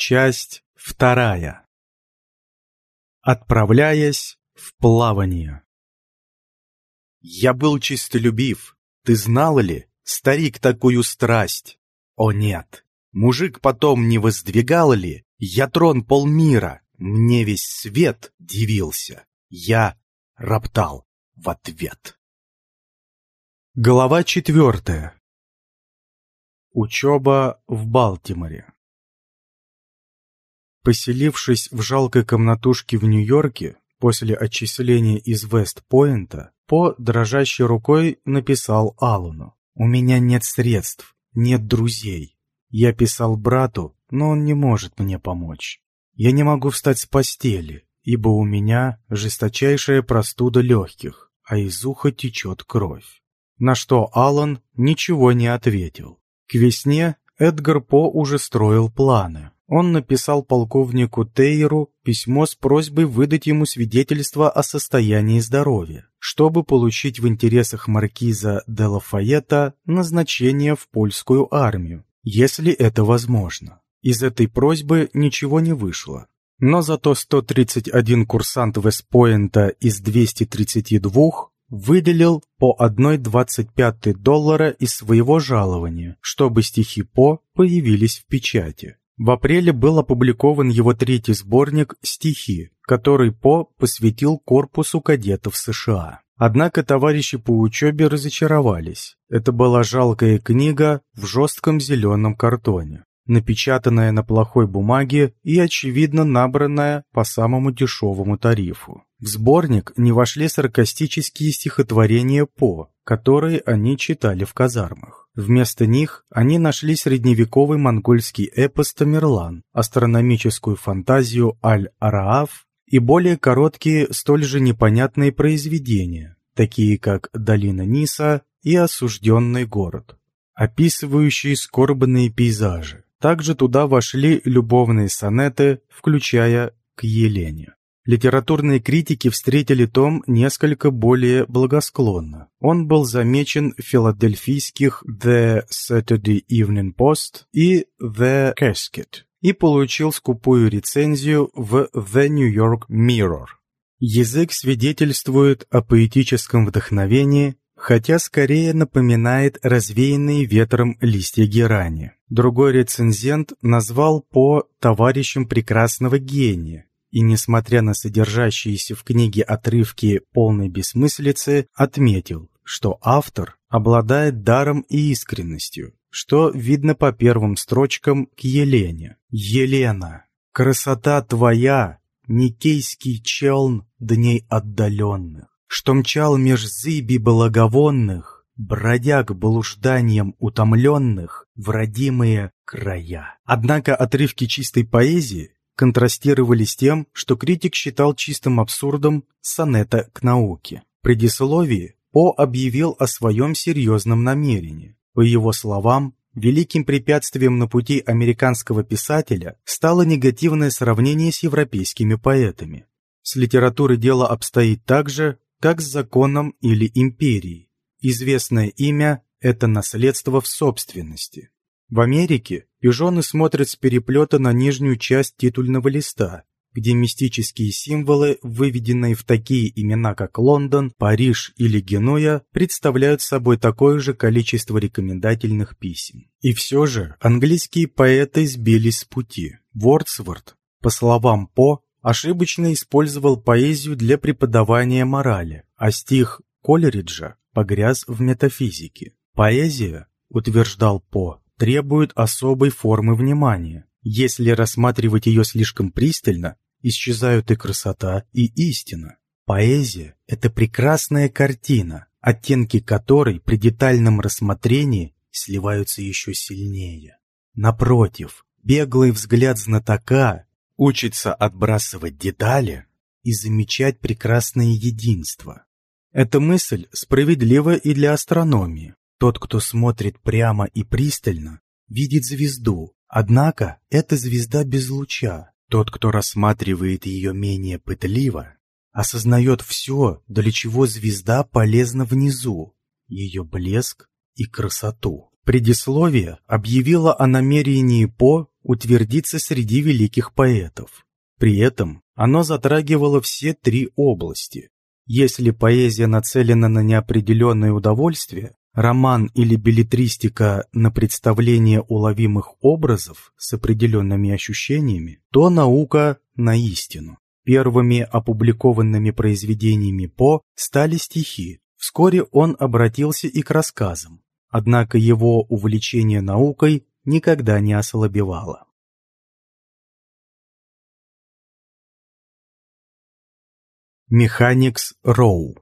Часть вторая. Отправляясь в плавание. Я был чистолюбив. Ты знал ли, старик, такую страсть? О нет, мужик потом не воздвигал ли? Я трон полмира, мне весь свет дивился. Я роптал в ответ. Глава четвертая. Учеба в Балтиморе. Поселившись в жалкой комнатушке в Нью-Йорке, после отчисления из Вест-Пойнта, По дрожащей рукой написал Аллану. «У меня нет средств, нет друзей. Я писал брату, но он не может мне помочь. Я не могу встать с постели, ибо у меня жесточайшая простуда легких, а из уха течет кровь». На что Аллан ничего не ответил. К весне Эдгар По уже строил планы. Он написал полковнику Тейру письмо с просьбой выдать ему свидетельство о состоянии здоровья, чтобы получить в интересах маркиза де Лафайета назначение в польскую армию, если это возможно. Из этой просьбы ничего не вышло. Но зато 131 курсант Вестпоинта из 232 выделил по 1,25 доллара из своего жалования, чтобы стихи По появились в печати. В апреле был опубликован его третий сборник «Стихи», который По посвятил корпусу кадетов США. Однако товарищи по учебе разочаровались. Это была жалкая книга в жестком зеленом картоне, напечатанная на плохой бумаге и, очевидно, набранная по самому дешевому тарифу. В сборник не вошли саркастические стихотворения По, которые они читали в казармах. Вместо них они нашли средневековый монгольский эпос Тамерлан, астрономическую фантазию Аль-Арааф и более короткие, столь же непонятные произведения, такие как «Долина Ниса» и «Осужденный город», описывающие скорбные пейзажи. Также туда вошли любовные сонеты, включая «К Елене». Литературные критики встретили том несколько более благосклонно. Он был замечен в филадельфийских The Saturday Evening Post и The Casket и получил скупую рецензию в The New York Mirror. Язык свидетельствует о поэтическом вдохновении, хотя скорее напоминает развеянные ветром листья герани. Другой рецензент назвал по товарищем прекрасного гения, и, несмотря на содержащиеся в книге отрывки полной бессмыслицы, отметил, что автор обладает даром и искренностью, что видно по первым строчкам к Елене. «Елена, красота твоя, Никейский челн дней отдаленных, что мчал меж зыби благовонных, бродяг блужданием утомленных в родимые края». Однако отрывки чистой поэзии контрастировали с тем, что критик считал чистым абсурдом сонета к науке. В предисловии По объявил о своем серьезном намерении. По его словам, великим препятствием на пути американского писателя стало негативное сравнение с европейскими поэтами. С литературой дело обстоит так же, как с законом или империей. Известное имя – это наследство в собственности. В Америке пижоны смотрят с переплета на нижнюю часть титульного листа, где мистические символы, выведенные в такие имена, как Лондон, Париж или Генуя, представляют собой такое же количество рекомендательных писем. И все же английские поэты сбились с пути. Вордсворт, по словам По, ошибочно использовал поэзию для преподавания морали, а стих Колериджа погряз в метафизике. Поэзия, утверждал По, требует особой формы внимания. Если рассматривать ее слишком пристально, исчезают и красота, и истина. Поэзия – это прекрасная картина, оттенки которой при детальном рассмотрении сливаются еще сильнее. Напротив, беглый взгляд знатока учится отбрасывать детали и замечать прекрасное единство. Эта мысль справедлива и для астрономии. Тот, кто смотрит прямо и пристально, видит звезду, однако эта звезда без луча. Тот, кто рассматривает ее менее пытливо, осознает все, для чего звезда полезна внизу, ее блеск и красоту. Предисловие объявило о намерении По утвердиться среди великих поэтов. При этом оно затрагивало все три области. Если поэзия нацелена на неопределенное удовольствие, роман или билетристика на представление уловимых образов с определенными ощущениями, то наука на истину. Первыми опубликованными произведениями По стали стихи. Вскоре он обратился и к рассказам. Однако его увлечение наукой никогда не ослабевало. Механикс Роу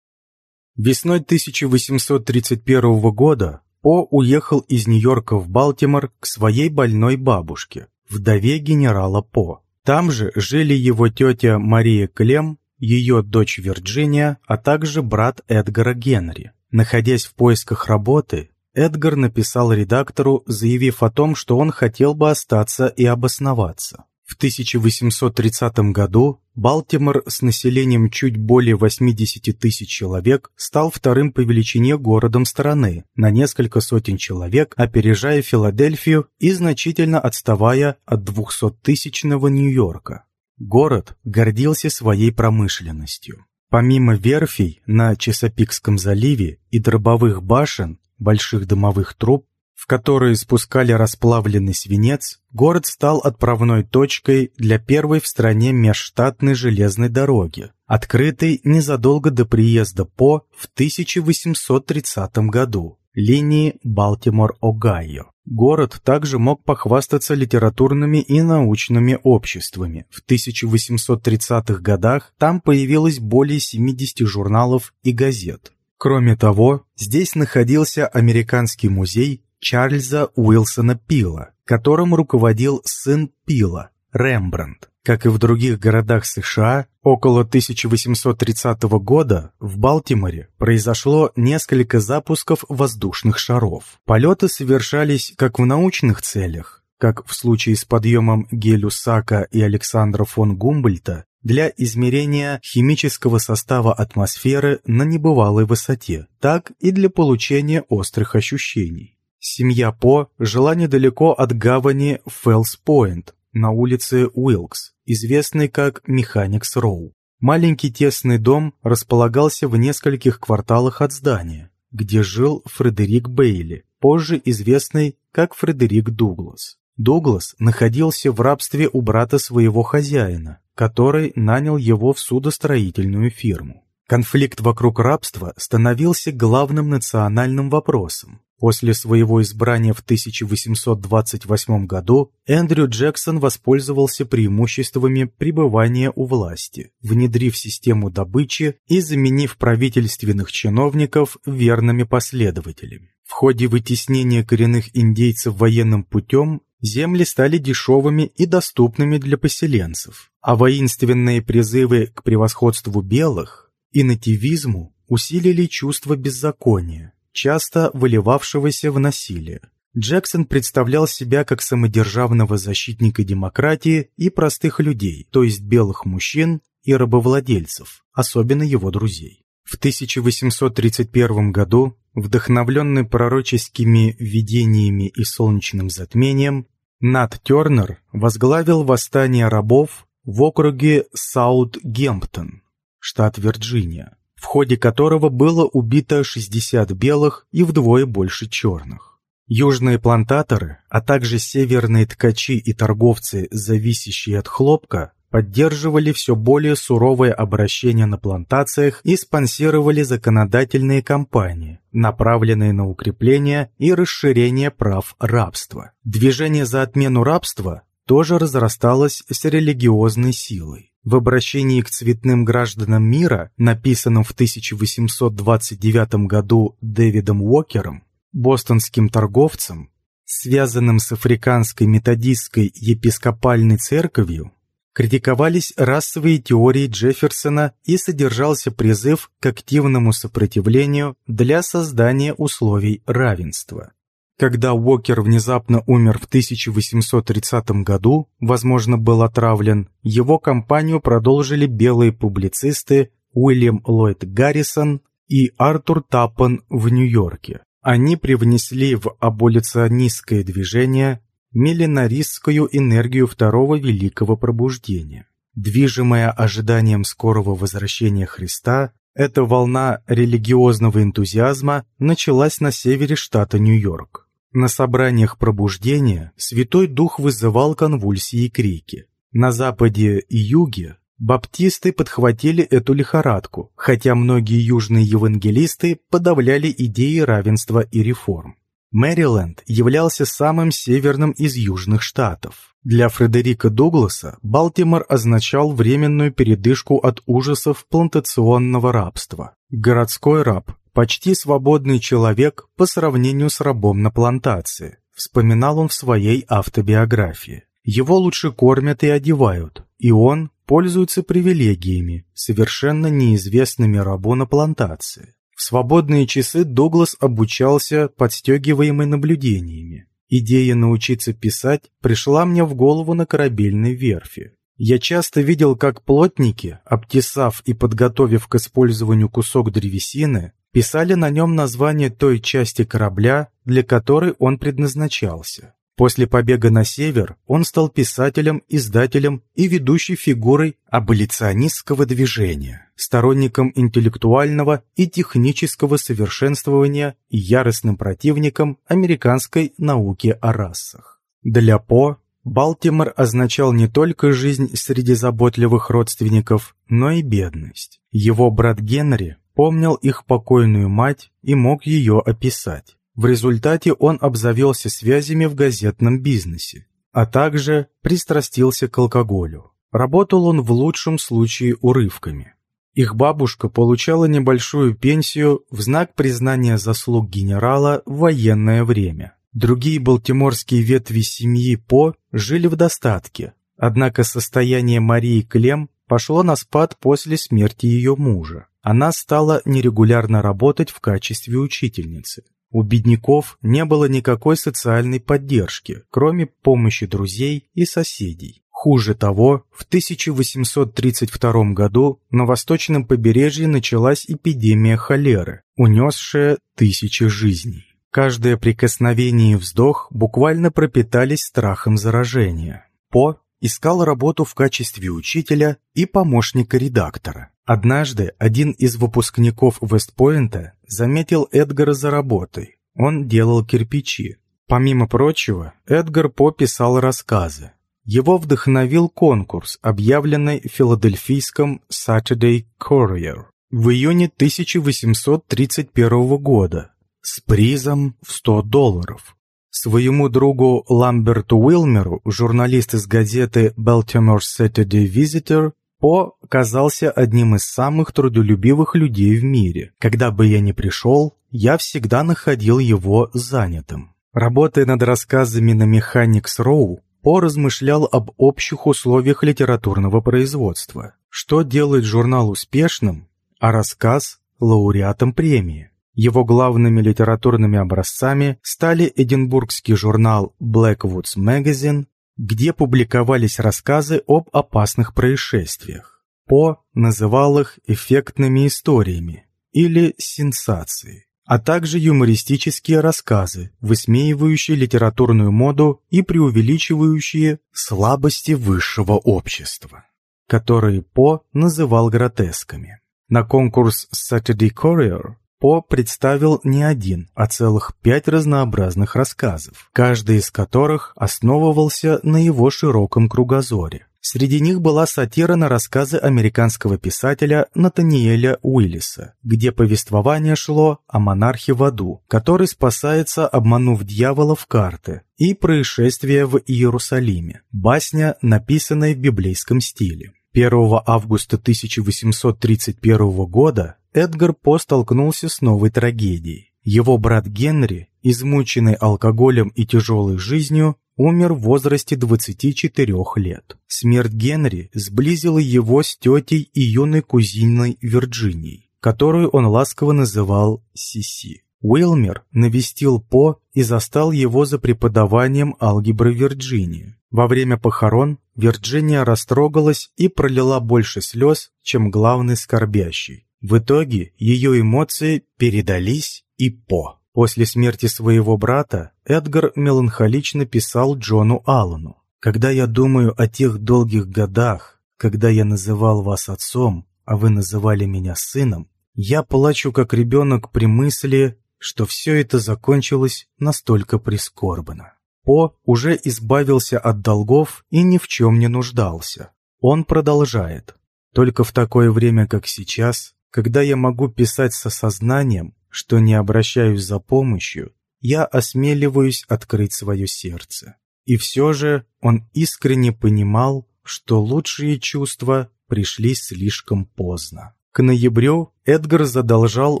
Весной 1831 года По уехал из Нью-Йорка в Балтимор к своей больной бабушке, вдове генерала По. Там же жили его тетя Мария Клем, ее дочь Вирджиния, а также брат Эдгара Генри. Находясь в поисках работы, Эдгар написал редактору, заявив о том, что он хотел бы остаться и обосноваться. В 1830 году Балтимор с населением чуть более 80 тысяч человек стал вторым по величине городом страны, на несколько сотен человек, опережая Филадельфию и значительно отставая от 200-тысячного Нью-Йорка. Город гордился своей промышленностью. Помимо верфей на Чесопикском заливе и дробовых башен, больших дымовых труб, в которые спускали расплавленный свинец, город стал отправной точкой для первой в стране межштатной железной дороги, открытой незадолго до приезда По в 1830 году, линии Балтимор-Огайо. Город также мог похвастаться литературными и научными обществами. В 1830-х годах там появилось более 70 журналов и газет. Кроме того, здесь находился Американский музей Чарльза Уилсона Пила, которым руководил сын Пила, Рембрандт. Как и в других городах США, около 1830 года в Балтиморе произошло несколько запусков воздушных шаров. Полеты совершались как в научных целях, как в случае с подъемом Гелюсака и Александра фон Гумбольта, для измерения химического состава атмосферы на небывалой высоте, так и для получения острых ощущений. Семья По жила недалеко от гавани Фэлс-Пойнт на улице Уилкс, известной как Механикс Роу. Маленький тесный дом располагался в нескольких кварталах от здания, где жил Фредерик Бейли, позже известный как Фредерик Дуглас. Дуглас находился в рабстве у брата своего хозяина, который нанял его в судостроительную фирму. Конфликт вокруг рабства становился главным национальным вопросом, После своего избрания в 1828 году Эндрю Джексон воспользовался преимуществами пребывания у власти, внедрив систему добычи и заменив правительственных чиновников верными последователями. В ходе вытеснения коренных индейцев военным путем земли стали дешевыми и доступными для поселенцев, а воинственные призывы к превосходству белых и нативизму усилили чувство беззакония, часто выливавшегося в насилие. Джексон представлял себя как самодержавного защитника демократии и простых людей, то есть белых мужчин и рабовладельцев, особенно его друзей. В 1831 году, вдохновленный пророческими видениями и солнечным затмением, Нат Тернер возглавил восстание рабов в округе Саут-Гемптон, штат Вирджиния в ходе которого было убито 60 белых и вдвое больше черных. Южные плантаторы, а также северные ткачи и торговцы, зависящие от хлопка, поддерживали все более суровое обращение на плантациях и спонсировали законодательные кампании, направленные на укрепление и расширение прав рабства. Движение за отмену рабства тоже разрасталось с религиозной силой. В обращении к цветным гражданам мира, написанном в 1829 году Дэвидом Уокером, бостонским торговцем, связанным с африканской методистской епископальной церковью, критиковались расовые теории Джефферсона и содержался призыв к активному сопротивлению для создания условий равенства. Когда Уокер внезапно умер в 1830 году, возможно, был отравлен, его кампанию продолжили белые публицисты Уильям Ллойд Гаррисон и Артур Таппен в Нью-Йорке. Они привнесли в аболиционистское движение миллинаристскую энергию второго великого пробуждения. Движимая ожиданием скорого возвращения Христа, эта волна религиозного энтузиазма началась на севере штата Нью-Йорк. На собраниях пробуждения Святой Дух вызывал конвульсии и крики. На западе и юге баптисты подхватили эту лихорадку, хотя многие южные евангелисты подавляли идеи равенства и реформ. Мэриленд являлся самым северным из южных штатов. Для Фредерика Дугласа Балтимор означал временную передышку от ужасов плантационного рабства. Городской раб – почти свободный человек по сравнению с рабом на плантации, вспоминал он в своей автобиографии. Его лучше кормят и одевают, и он пользуется привилегиями, совершенно неизвестными рабу на плантации. В свободные часы Дуглас обучался, подстегиваемый наблюдениями. Идея научиться писать пришла мне в голову на корабельной верфи. Я часто видел, как плотники, обтесав и подготовив к использованию кусок древесины, писали на нем название той части корабля, для которой он предназначался. После побега на север он стал писателем, издателем и ведущей фигурой аболиционистского движения, сторонником интеллектуального и технического совершенствования и яростным противником американской науки о расах. Для По Балтимор означал не только жизнь среди заботливых родственников, но и бедность. Его брат Генри помнил их покойную мать и мог ее описать. В результате он обзавелся связями в газетном бизнесе, а также пристрастился к алкоголю. Работал он в лучшем случае урывками. Их бабушка получала небольшую пенсию в знак признания заслуг генерала в военное время. Другие балтиморские ветви семьи По жили в достатке, однако состояние Марии Клем пошло на спад после смерти ее мужа. Она стала нерегулярно работать в качестве учительницы. У бедняков не было никакой социальной поддержки, кроме помощи друзей и соседей. Хуже того, в 1832 году на восточном побережье началась эпидемия холеры, унесшая тысячи жизней. Каждое прикосновение и вздох буквально пропитались страхом заражения. По искал работу в качестве учителя и помощника редактора. Однажды один из выпускников Вестпойнта заметил Эдгара за работой. Он делал кирпичи. Помимо прочего, Эдгар По писал рассказы. Его вдохновил конкурс, объявленный в филадельфийском Saturday Courier в июне 1831 года с призом в 100 долларов. Своему другу Ламберту Уилмеру, журналист из газеты Baltimore Saturday Visitor, по казался одним из самых трудолюбивых людей в мире. Когда бы я ни пришел, я всегда находил его занятым. Работая над рассказами на Mechanics Row, По размышлял об общих условиях литературного производства. Что делает журнал успешным, а рассказ – лауреатом премии. Его главными литературными образцами стали эдинбургский журнал Blackwoods Magazine где публиковались рассказы об опасных происшествиях. По называл их эффектными историями или сенсацией, а также юмористические рассказы, высмеивающие литературную моду и преувеличивающие слабости высшего общества, которые По называл гротесками. На конкурс Saturday Courier по представил не один, а целых пять разнообразных рассказов, каждый из которых основывался на его широком кругозоре. Среди них была сатира на рассказы американского писателя Натаниэля Уиллиса, где повествование шло о монархе в аду, который спасается, обманув дьявола в карты, и происшествие в Иерусалиме, басня, написанная в библейском стиле. 1 августа 1831 года Эдгар По столкнулся с новой трагедией. Его брат Генри, измученный алкоголем и тяжелой жизнью, умер в возрасте 24 лет. Смерть Генри сблизила его с тетей и юной кузиной Вирджинией, которую он ласково называл Сиси. Уилмер навестил По и застал его за преподаванием алгебры Вирджинии. Во время похорон Вирджиния растрогалась и пролила больше слез, чем главный скорбящий. В итоге ее эмоции передались и По. После смерти своего брата Эдгар меланхолично писал Джону Аллану. «Когда я думаю о тех долгих годах, когда я называл вас отцом, а вы называли меня сыном, я плачу как ребенок при мысли, что все это закончилось настолько прискорбно». По уже избавился от долгов и ни в чем не нуждался. Он продолжает. «Только в такое время, как сейчас, когда я могу писать со сознанием, что не обращаюсь за помощью, я осмеливаюсь открыть свое сердце. И все же он искренне понимал, что лучшие чувства пришли слишком поздно. К ноябрю Эдгар задолжал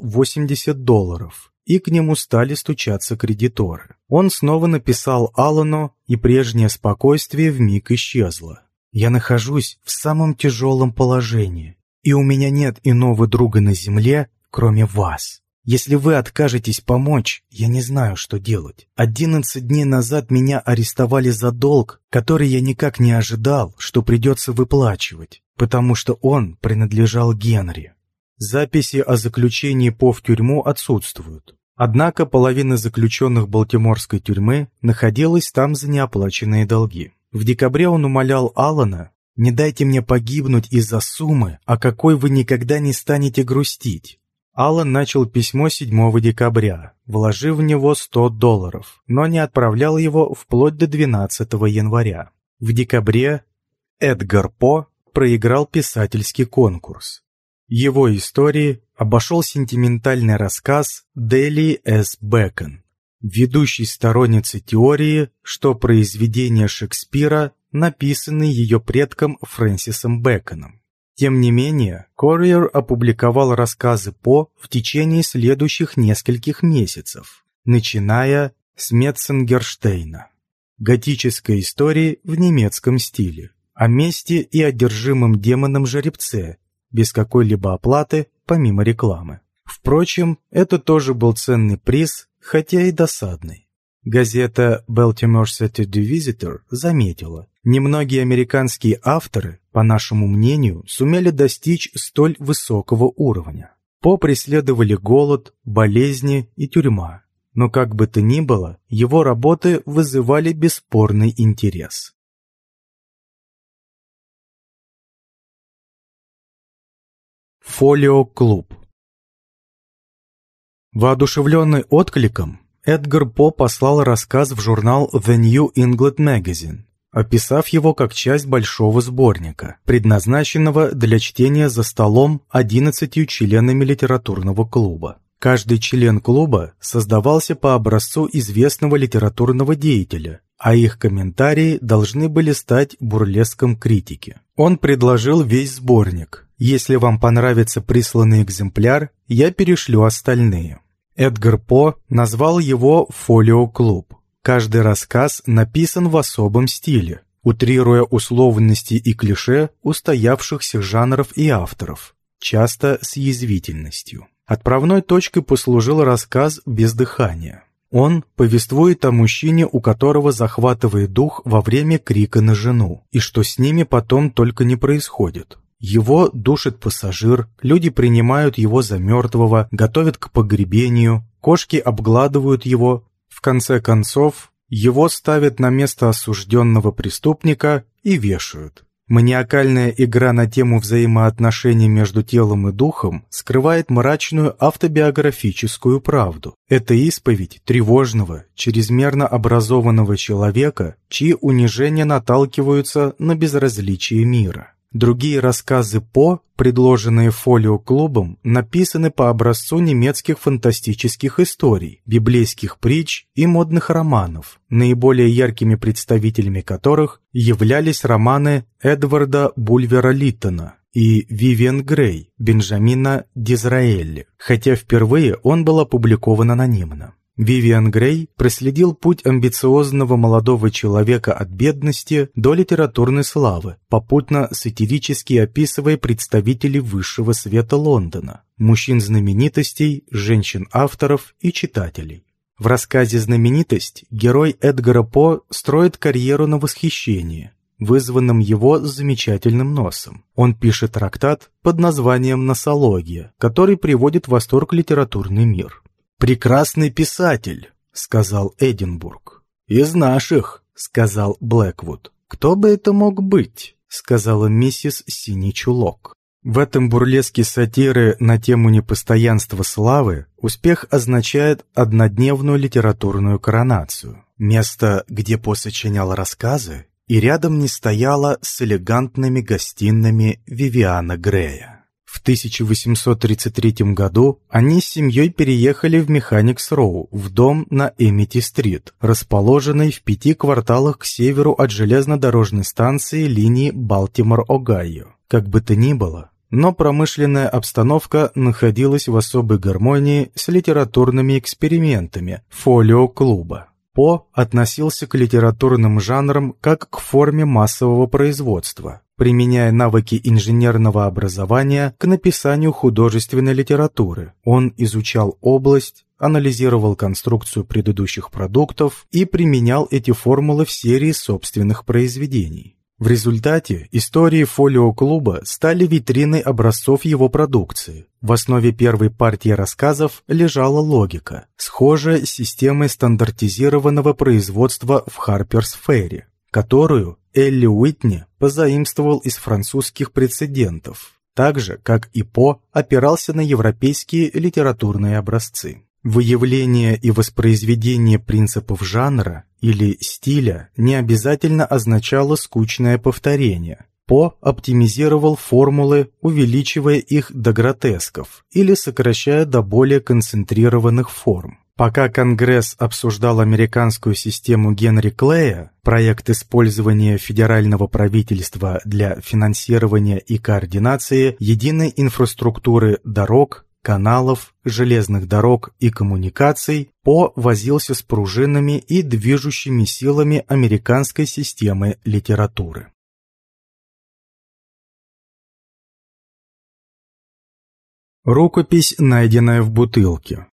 80 долларов, и к нему стали стучаться кредиторы. Он снова написал Аллану, и прежнее спокойствие вмиг исчезло. «Я нахожусь в самом тяжелом положении, и у меня нет иного друга на земле, кроме вас. Если вы откажетесь помочь, я не знаю, что делать. Одиннадцать дней назад меня арестовали за долг, который я никак не ожидал, что придется выплачивать, потому что он принадлежал Генри. Записи о заключении По в тюрьму отсутствуют. Однако половина заключенных Балтиморской тюрьмы находилась там за неоплаченные долги. В декабре он умолял Алана «Не дайте мне погибнуть из-за суммы, о какой вы никогда не станете грустить. Аллан начал письмо 7 декабря, вложив в него 100 долларов, но не отправлял его вплоть до 12 января. В декабре Эдгар По проиграл писательский конкурс. Его истории обошел сентиментальный рассказ Дели С. Бэкон, ведущей сторонницы теории, что произведения Шекспира написаны ее предком Фрэнсисом Бэконом. Тем не менее, Courier опубликовал рассказы По в течение следующих нескольких месяцев, начиная с Метцингерштейна. Готическая история в немецком стиле, о месте и одержимом демоном жеребце, без какой-либо оплаты, помимо рекламы. Впрочем, это тоже был ценный приз, хотя и досадный. Газета Baltimore Saturday Visitor заметила, немногие американские авторы, по нашему мнению, сумели достичь столь высокого уровня. По преследовали голод, болезни и тюрьма. Но как бы то ни было, его работы вызывали бесспорный интерес. Фолио-клуб Воодушевленный откликом, Эдгар По послал рассказ в журнал The New England Magazine, описав его как часть большого сборника, предназначенного для чтения за столом 11 членами литературного клуба. Каждый член клуба создавался по образцу известного литературного деятеля, а их комментарии должны были стать бурлеском критики. Он предложил весь сборник. Если вам понравится присланный экземпляр, я перешлю остальные. Эдгар По назвал его «Фолио-клуб». Каждый рассказ написан в особом стиле, утрируя условности и клише устоявшихся жанров и авторов, часто с язвительностью. Отправной точкой послужил рассказ «Без дыхания». Он повествует о мужчине, у которого захватывает дух во время крика на жену, и что с ними потом только не происходит. Его душит пассажир, люди принимают его за мертвого, готовят к погребению, кошки обгладывают его. В конце концов, его ставят на место осужденного преступника и вешают. Маниакальная игра на тему взаимоотношений между телом и духом скрывает мрачную автобиографическую правду. Это исповедь тревожного, чрезмерно образованного человека, чьи унижения наталкиваются на безразличие мира. Другие рассказы По, предложенные фолио-клубом, написаны по образцу немецких фантастических историй, библейских притч и модных романов, наиболее яркими представителями которых являлись романы Эдварда Бульвера Литтона и Вивиан Грей Бенджамина Дизраэлли, хотя впервые он был опубликован анонимно. Вивиан Грей проследил путь амбициозного молодого человека от бедности до литературной славы, попутно сатирически описывая представителей высшего света Лондона, мужчин-знаменитостей, женщин-авторов и читателей. В рассказе «Знаменитость» герой Эдгара По строит карьеру на восхищение, вызванном его замечательным носом. Он пишет трактат под названием «Носология», который приводит в восторг литературный мир. Прекрасный писатель», — сказал Эдинбург. «Из наших», — сказал Блэквуд. «Кто бы это мог быть?» — сказала миссис Синий Чулок. В этом бурлеске сатиры на тему непостоянства славы успех означает однодневную литературную коронацию. Место, где По сочинял рассказы, и рядом не стояло с элегантными гостиными Вивиана Грея. В 1833 году они с семьей переехали в Механикс-Роу, в дом на Эмити-стрит, расположенный в пяти кварталах к северу от железнодорожной станции линии Балтимор-Огайо. Как бы то ни было, но промышленная обстановка находилась в особой гармонии с литературными экспериментами фолио-клуба. По относился к литературным жанрам как к форме массового производства, применяя навыки инженерного образования к написанию художественной литературы. Он изучал область, анализировал конструкцию предыдущих продуктов и применял эти формулы в серии собственных произведений. В результате истории фолио-клуба стали витриной образцов его продукции. В основе первой партии рассказов лежала логика, схожая с системой стандартизированного производства в Харперс Ферри, которую Элли Уитни позаимствовал из французских прецедентов, так же, как и По опирался на европейские литературные образцы. Выявление и воспроизведение принципов жанра или стиля не обязательно означало скучное повторение. По оптимизировал формулы, увеличивая их до гротесков или сокращая до более концентрированных форм. Пока Конгресс обсуждал американскую систему Генри Клея, проект использования федерального правительства для финансирования и координации единой инфраструктуры дорог, каналов, железных дорог и коммуникаций, По возился с пружинами и движущими силами американской системы литературы. Рукопись, найденная в бутылке.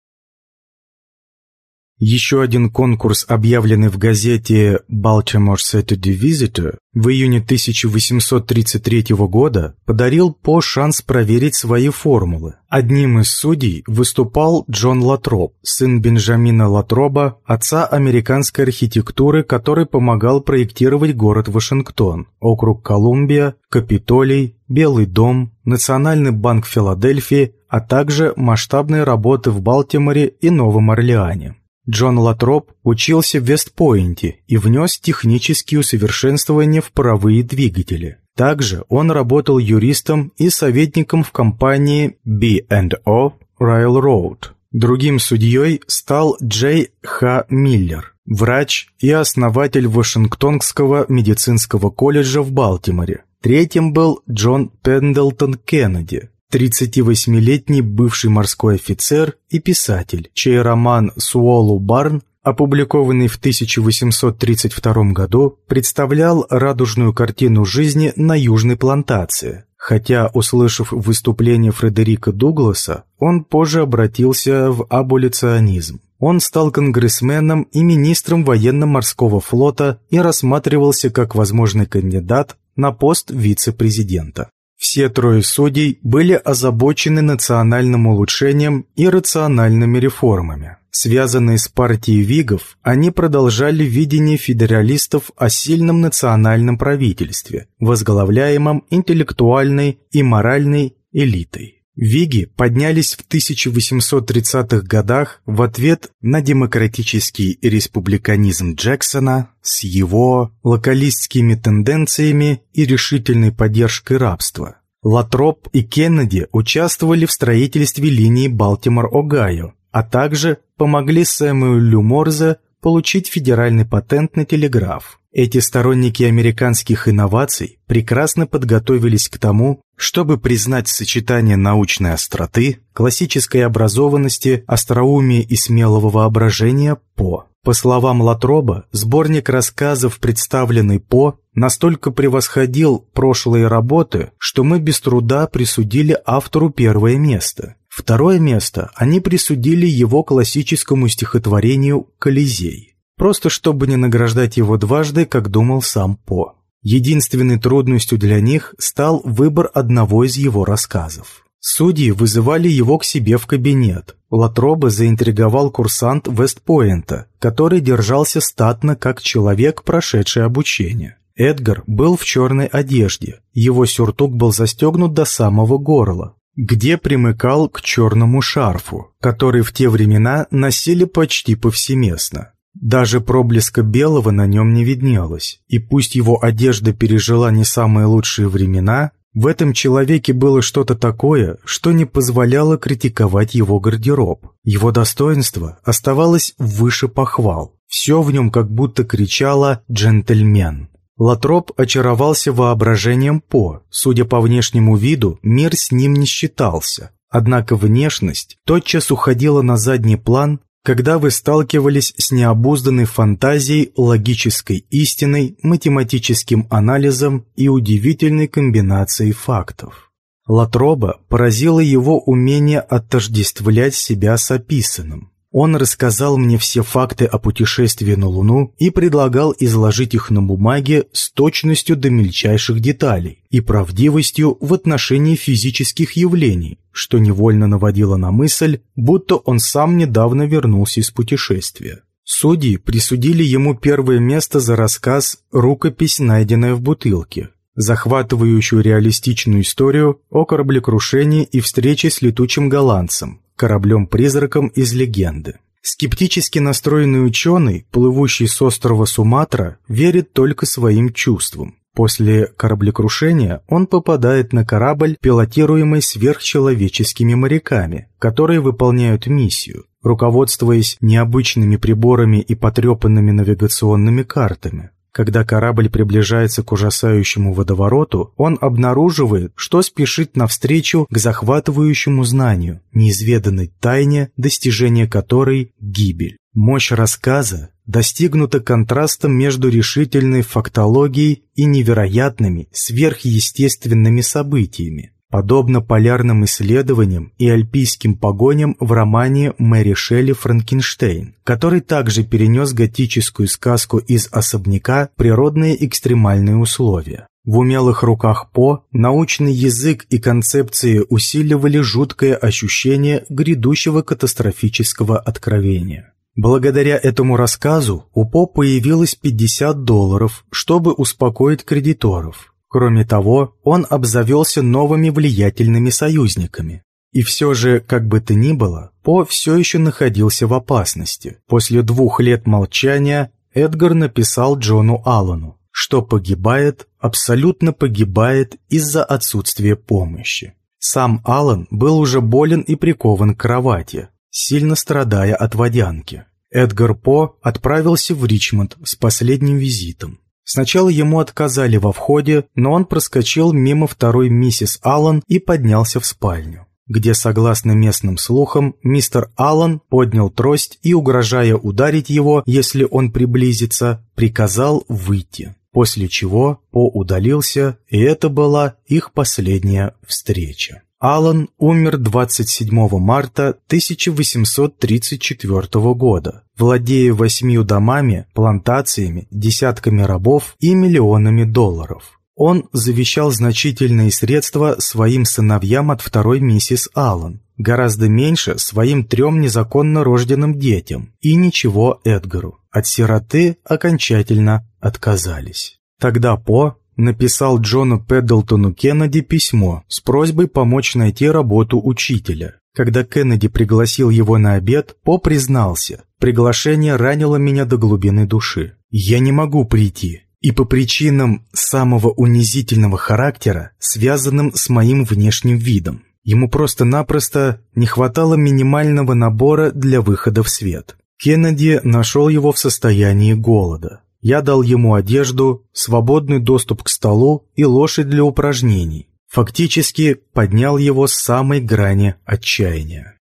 Еще один конкурс, объявленный в газете Baltimore Saturday Visitor в июне 1833 года, подарил По шанс проверить свои формулы. Одним из судей выступал Джон Латроп, сын Бенджамина Латроба, отца американской архитектуры, который помогал проектировать город Вашингтон, округ Колумбия, Капитолий, Белый дом, Национальный банк Филадельфии, а также масштабные работы в Балтиморе и Новом Орлеане. Джон Латроп учился в Вестпойнте и внес технические усовершенствования в паровые двигатели. Также он работал юристом и советником в компании B&O Railroad. Другим судьей стал Джей Х. Миллер, врач и основатель Вашингтонского медицинского колледжа в Балтиморе. Третьим был Джон Пендлтон Кеннеди, 38-летний бывший морской офицер и писатель, чей роман «Суолу Барн», опубликованный в 1832 году, представлял радужную картину жизни на южной плантации. Хотя, услышав выступление Фредерика Дугласа, он позже обратился в аболиционизм. Он стал конгрессменом и министром военно-морского флота и рассматривался как возможный кандидат на пост вице-президента. Все трое судей были озабочены национальным улучшением и рациональными реформами. Связанные с партией Вигов, они продолжали видение федералистов о сильном национальном правительстве, возглавляемом интеллектуальной и моральной элитой. Виги поднялись в 1830-х годах в ответ на демократический республиканизм Джексона с его локалистскими тенденциями и решительной поддержкой рабства. Латроп и Кеннеди участвовали в строительстве линии Балтимор-Огайо, а также помогли Сэмюэлю Морзе получить федеральный патент на телеграф. Эти сторонники американских инноваций прекрасно подготовились к тому, чтобы признать сочетание научной остроты, классической образованности, остроумия и смелого воображения По. По словам Латроба, сборник рассказов, представленный По, настолько превосходил прошлые работы, что мы без труда присудили автору первое место. Второе место они присудили его классическому стихотворению «Колизей» просто чтобы не награждать его дважды, как думал сам По. Единственной трудностью для них стал выбор одного из его рассказов. Судьи вызывали его к себе в кабинет. Латроба заинтриговал курсант Вестпоинта, который держался статно как человек, прошедший обучение. Эдгар был в черной одежде, его сюртук был застегнут до самого горла, где примыкал к черному шарфу, который в те времена носили почти повсеместно. Даже проблеска белого на нем не виднелось, и пусть его одежда пережила не самые лучшие времена, в этом человеке было что-то такое, что не позволяло критиковать его гардероб. Его достоинство оставалось выше похвал. Все в нем как будто кричало «джентльмен». Латроп очаровался воображением По. Судя по внешнему виду, мир с ним не считался. Однако внешность тотчас уходила на задний план, когда вы сталкивались с необузданной фантазией, логической истиной, математическим анализом и удивительной комбинацией фактов. Латроба поразило его умение отождествлять себя с описанным. Он рассказал мне все факты о путешествии на Луну и предлагал изложить их на бумаге с точностью до мельчайших деталей и правдивостью в отношении физических явлений, что невольно наводило на мысль, будто он сам недавно вернулся из путешествия. Судьи присудили ему первое место за рассказ «Рукопись, найденная в бутылке», захватывающую реалистичную историю о кораблекрушении и встрече с летучим голландцем, кораблем-призраком из легенды. Скептически настроенный ученый, плывущий с острова Суматра, верит только своим чувствам. После кораблекрушения он попадает на корабль, пилотируемый сверхчеловеческими моряками, которые выполняют миссию, руководствуясь необычными приборами и потрепанными навигационными картами. Когда корабль приближается к ужасающему водовороту, он обнаруживает, что спешит навстречу к захватывающему знанию, неизведанной тайне, достижение которой – гибель. Мощь рассказа достигнута контрастом между решительной фактологией и невероятными, сверхъестественными событиями подобно полярным исследованиям и альпийским погоням в романе Мэри Шелли «Франкенштейн», который также перенес готическую сказку из особняка «Природные экстремальные условия». В умелых руках По научный язык и концепции усиливали жуткое ощущение грядущего катастрофического откровения. Благодаря этому рассказу у По появилось 50 долларов, чтобы успокоить кредиторов. Кроме того, он обзавелся новыми влиятельными союзниками. И все же, как бы то ни было, По все еще находился в опасности. После двух лет молчания Эдгар написал Джону Аллану, что погибает, абсолютно погибает из-за отсутствия помощи. Сам Аллан был уже болен и прикован к кровати, сильно страдая от водянки. Эдгар По отправился в Ричмонд с последним визитом. Сначала ему отказали во входе, но он проскочил мимо второй миссис Аллан и поднялся в спальню, где, согласно местным слухам, мистер Аллан поднял трость и, угрожая ударить его, если он приблизится, приказал выйти, после чего По удалился, и это была их последняя встреча. Аллан умер 27 марта 1834 года, владея восьмью домами, плантациями, десятками рабов и миллионами долларов. Он завещал значительные средства своим сыновьям от второй миссис Аллан, гораздо меньше своим трем незаконно рожденным детям и ничего Эдгару. От сироты окончательно отказались. Тогда По написал Джону Педдлтону Кеннеди письмо с просьбой помочь найти работу учителя. Когда Кеннеди пригласил его на обед, По признался, приглашение ранило меня до глубины души. Я не могу прийти, и по причинам самого унизительного характера, связанным с моим внешним видом. Ему просто-напросто не хватало минимального набора для выхода в свет. Кеннеди нашел его в состоянии голода. Я дал ему одежду, свободный доступ к столу и лошадь для упражнений. Фактически поднял его с самой грани отчаяния.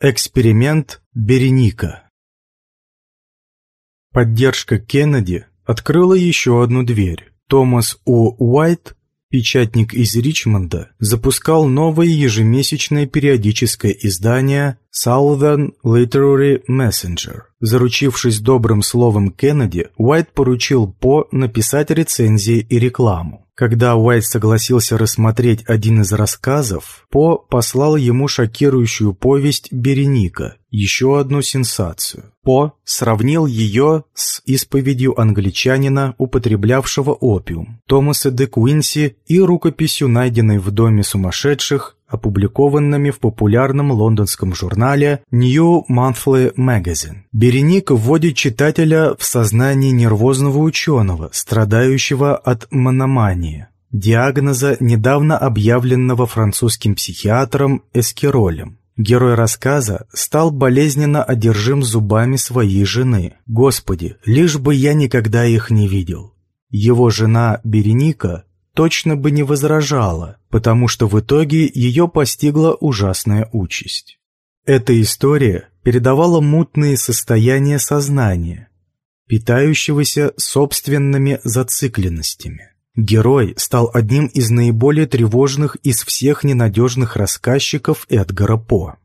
Эксперимент Береника Поддержка Кеннеди открыла еще одну дверь. Томас У. Уайт Печатник из Ричмонда запускал новое ежемесячное периодическое издание Southern Literary Messenger. Заручившись добрым словом Кеннеди, Уайт поручил По написать рецензии и рекламу. Когда Уайт согласился рассмотреть один из рассказов, По послал ему шокирующую повесть «Береника», еще одну сенсацию. По сравнил ее с исповедью англичанина, употреблявшего опиум, Томаса де Куинси и рукописью, найденной в доме сумасшедших опубликованными в популярном лондонском журнале New Monthly Magazine. Береник вводит читателя в сознание нервозного ученого, страдающего от мономании, диагноза, недавно объявленного французским психиатром Эскиролем. Герой рассказа стал болезненно одержим зубами своей жены. Господи, лишь бы я никогда их не видел. Его жена Береника точно бы не возражала, потому что в итоге ее постигла ужасная участь. Эта история передавала мутные состояния сознания, питающегося собственными зацикленностями. Герой стал одним из наиболее тревожных из всех ненадежных рассказчиков Эдгара По.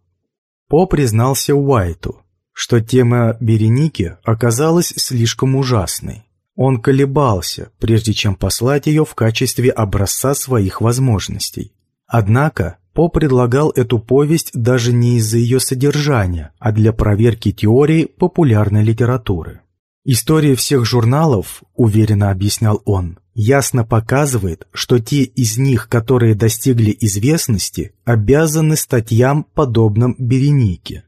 По признался Уайту, что тема Береники оказалась слишком ужасной. Он колебался, прежде чем послать ее в качестве образца своих возможностей. Однако По предлагал эту повесть даже не из-за ее содержания, а для проверки теории популярной литературы. История всех журналов, уверенно объяснял он, ясно показывает, что те из них, которые достигли известности, обязаны статьям, подобным Беренике.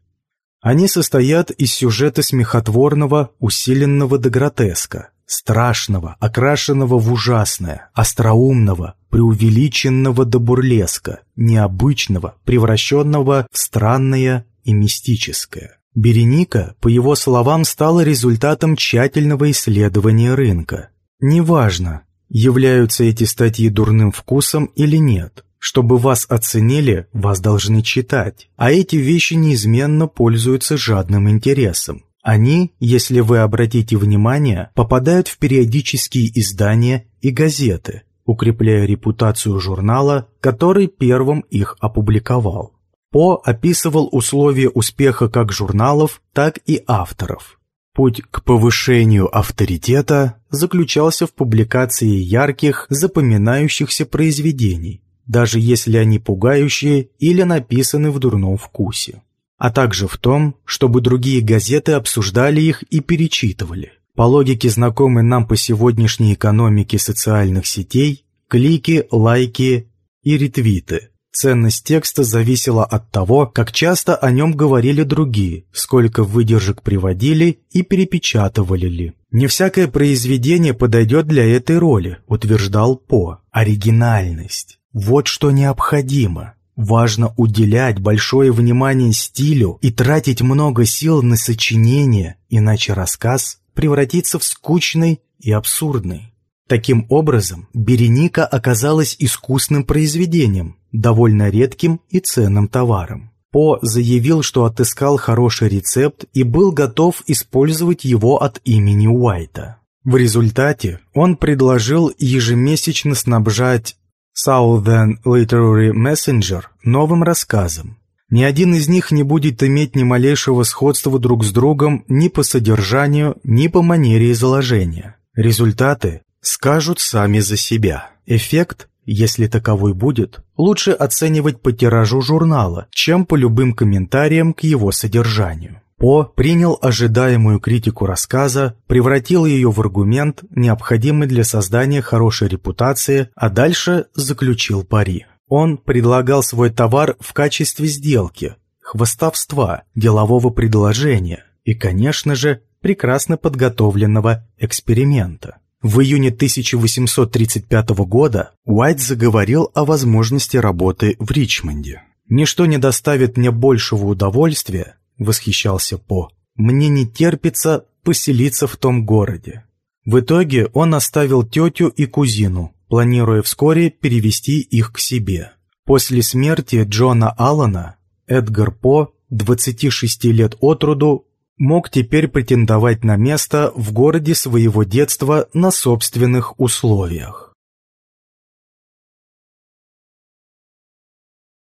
Они состоят из сюжета смехотворного, усиленного до гротеска, страшного, окрашенного в ужасное, остроумного, преувеличенного до бурлеска, необычного, превращенного в странное и мистическое. Береника, по его словам, стала результатом тщательного исследования рынка. Неважно, являются эти статьи дурным вкусом или нет. Чтобы вас оценили, вас должны читать, а эти вещи неизменно пользуются жадным интересом. Они, если вы обратите внимание, попадают в периодические издания и газеты, укрепляя репутацию журнала, который первым их опубликовал. По описывал условия успеха как журналов, так и авторов. Путь к повышению авторитета заключался в публикации ярких, запоминающихся произведений, даже если они пугающие или написаны в дурном вкусе а также в том, чтобы другие газеты обсуждали их и перечитывали. По логике знакомой нам по сегодняшней экономике социальных сетей, клики, лайки и ретвиты. Ценность текста зависела от того, как часто о нем говорили другие, сколько выдержек приводили и перепечатывали ли. Не всякое произведение подойдет для этой роли, утверждал По. Оригинальность. Вот что необходимо. Важно уделять большое внимание стилю и тратить много сил на сочинение, иначе рассказ превратится в скучный и абсурдный. Таким образом, Береника оказалась искусным произведением, довольно редким и ценным товаром. По заявил, что отыскал хороший рецепт и был готов использовать его от имени Уайта. В результате он предложил ежемесячно снабжать Southern Literary Messenger новым рассказом. Ни один из них не будет иметь ни малейшего сходства друг с другом ни по содержанию, ни по манере изложения. Результаты скажут сами за себя. Эффект, если таковой будет, лучше оценивать по тиражу журнала, чем по любым комментариям к его содержанию. По принял ожидаемую критику рассказа, превратил ее в аргумент, необходимый для создания хорошей репутации, а дальше заключил пари. Он предлагал свой товар в качестве сделки, хвостовства, делового предложения и, конечно же, прекрасно подготовленного эксперимента. В июне 1835 года Уайт заговорил о возможности работы в Ричмонде. «Ничто не доставит мне большего удовольствия, — восхищался По. «Мне не терпится поселиться в том городе». В итоге он оставил тетю и кузину, планируя вскоре перевести их к себе. После смерти Джона Аллана Эдгар По, 26 лет от роду, мог теперь претендовать на место в городе своего детства на собственных условиях.